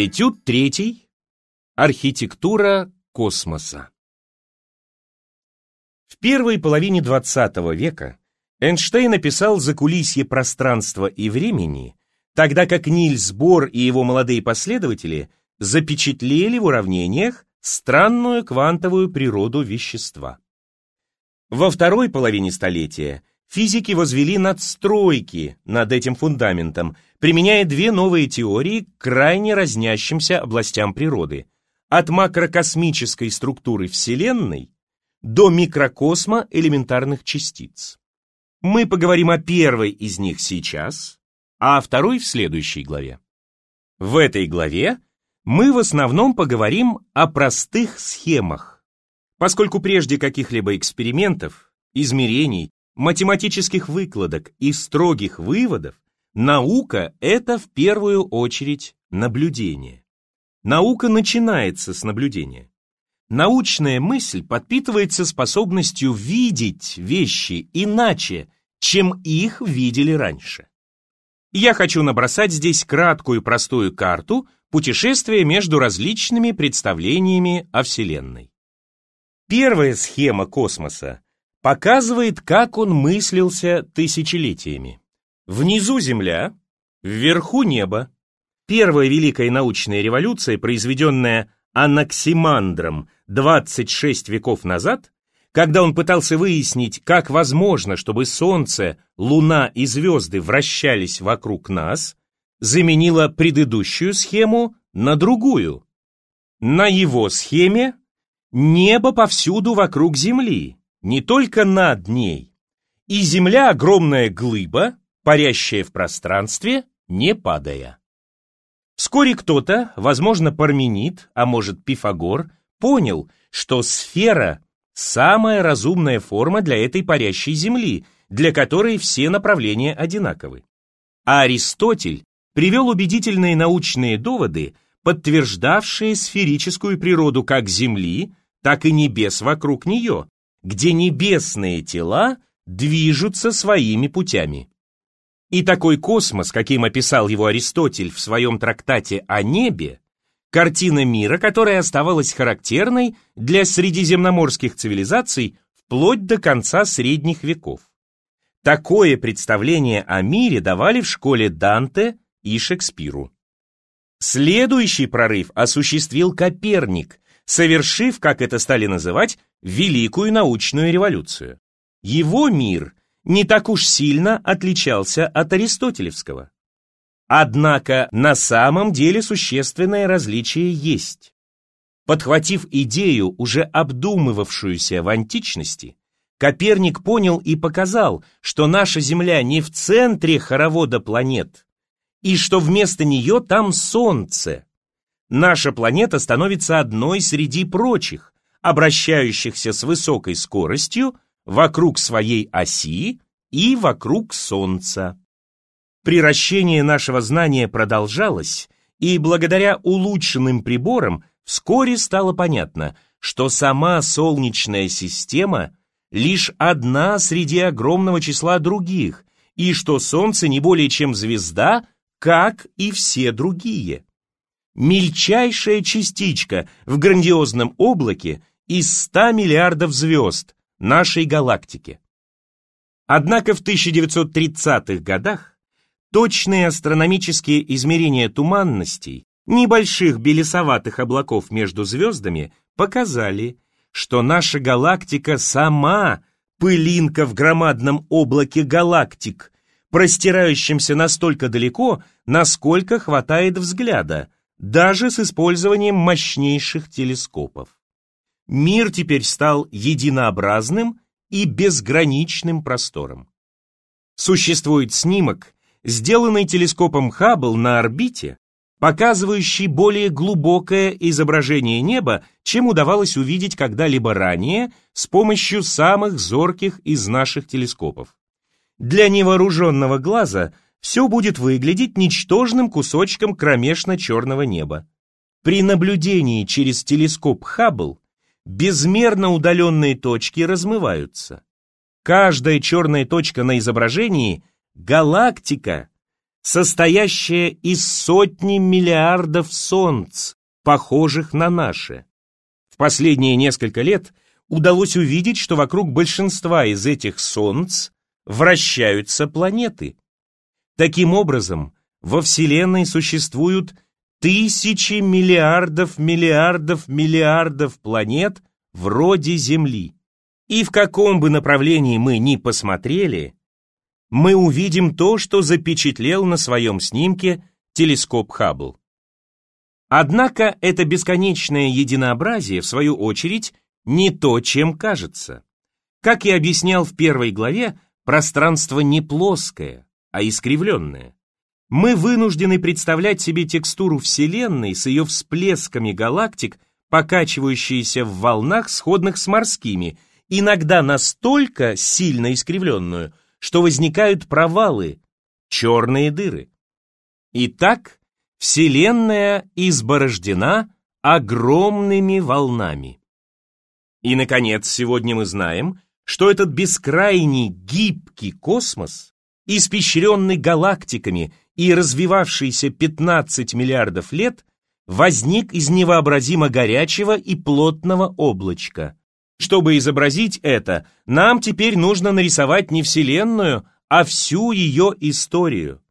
Этюд третий. Архитектура космоса. В первой половине XX века Эйнштейн описал закулисье пространства и времени, тогда как Нильс Бор и его молодые последователи запечатлели в уравнениях странную квантовую природу вещества. Во второй половине столетия физики возвели надстройки над этим фундаментом, применяя две новые теории к крайне разнящимся областям природы – от макрокосмической структуры Вселенной до микрокосма элементарных частиц. Мы поговорим о первой из них сейчас, а о второй в следующей главе. В этой главе мы в основном поговорим о простых схемах, поскольку прежде каких-либо экспериментов, измерений, математических выкладок и строгих выводов, наука — это в первую очередь наблюдение. Наука начинается с наблюдения. Научная мысль подпитывается способностью видеть вещи иначе, чем их видели раньше. Я хочу набросать здесь краткую простую карту путешествия между различными представлениями о Вселенной. Первая схема космоса показывает, как он мыслился тысячелетиями. Внизу Земля, вверху небо. Первая великая научная революция, произведенная Анаксимандром 26 веков назад, когда он пытался выяснить, как возможно, чтобы Солнце, Луна и звезды вращались вокруг нас, заменила предыдущую схему на другую. На его схеме небо повсюду вокруг Земли, не только над ней, и Земля огромная глыба, парящая в пространстве, не падая. Вскоре кто-то, возможно Парменид, а может Пифагор, понял, что сфера – самая разумная форма для этой парящей Земли, для которой все направления одинаковы. А Аристотель привел убедительные научные доводы, подтверждавшие сферическую природу как Земли, так и небес вокруг нее, где небесные тела движутся своими путями. И такой космос, каким описал его Аристотель в своем трактате о небе, картина мира, которая оставалась характерной для средиземноморских цивилизаций вплоть до конца средних веков. Такое представление о мире давали в школе Данте и Шекспиру. Следующий прорыв осуществил Коперник, совершив, как это стали называть, великую научную революцию. Его мир не так уж сильно отличался от аристотелевского. Однако на самом деле существенное различие есть. Подхватив идею, уже обдумывавшуюся в античности, Коперник понял и показал, что наша Земля не в центре хоровода планет, и что вместо нее там Солнце. Наша планета становится одной среди прочих, обращающихся с высокой скоростью вокруг своей оси и вокруг Солнца. Приращение нашего знания продолжалось, и благодаря улучшенным приборам вскоре стало понятно, что сама Солнечная система лишь одна среди огромного числа других, и что Солнце не более чем звезда, как и все другие. Мельчайшая частичка в грандиозном облаке из 100 миллиардов звезд нашей галактики. Однако в 1930-х годах точные астрономические измерения туманностей небольших белесоватых облаков между звездами показали, что наша галактика сама пылинка в громадном облаке галактик, простирающемся настолько далеко, насколько хватает взгляда, даже с использованием мощнейших телескопов. Мир теперь стал единообразным и безграничным простором. Существует снимок, сделанный телескопом Хаббл на орбите, показывающий более глубокое изображение неба, чем удавалось увидеть когда-либо ранее с помощью самых зорких из наших телескопов. Для невооруженного глаза все будет выглядеть ничтожным кусочком кромешно-черного неба. При наблюдении через телескоп Хаббл безмерно удаленные точки размываются. Каждая черная точка на изображении — галактика, состоящая из сотни миллиардов солнц, похожих на наше. В последние несколько лет удалось увидеть, что вокруг большинства из этих солнц вращаются планеты. Таким образом, во Вселенной существуют тысячи миллиардов миллиардов миллиардов планет вроде Земли. И в каком бы направлении мы ни посмотрели, мы увидим то, что запечатлел на своем снимке телескоп Хаббл. Однако это бесконечное единообразие, в свою очередь, не то, чем кажется. Как я объяснял в первой главе, пространство не плоское, а искривленное. Мы вынуждены представлять себе текстуру Вселенной с ее всплесками галактик, покачивающиеся в волнах, сходных с морскими, иногда настолько сильно искривленную, что возникают провалы, черные дыры. Итак, Вселенная изборождена огромными волнами. И, наконец, сегодня мы знаем, что этот бескрайний гибкий космос, испещренный галактиками и развивавшийся 15 миллиардов лет, возник из невообразимо горячего и плотного облачка. Чтобы изобразить это, нам теперь нужно нарисовать не Вселенную, а всю ее историю.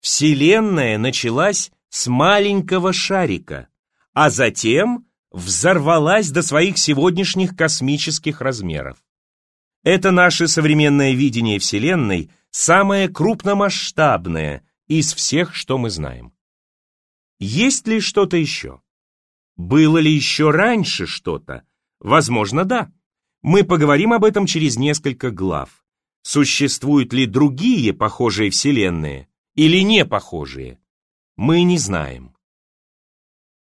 Вселенная началась с маленького шарика, а затем взорвалась до своих сегодняшних космических размеров. Это наше современное видение Вселенной самое крупномасштабное из всех, что мы знаем. Есть ли что-то еще? Было ли еще раньше что-то? Возможно, да. Мы поговорим об этом через несколько глав. Существуют ли другие похожие вселенные или не похожие? Мы не знаем.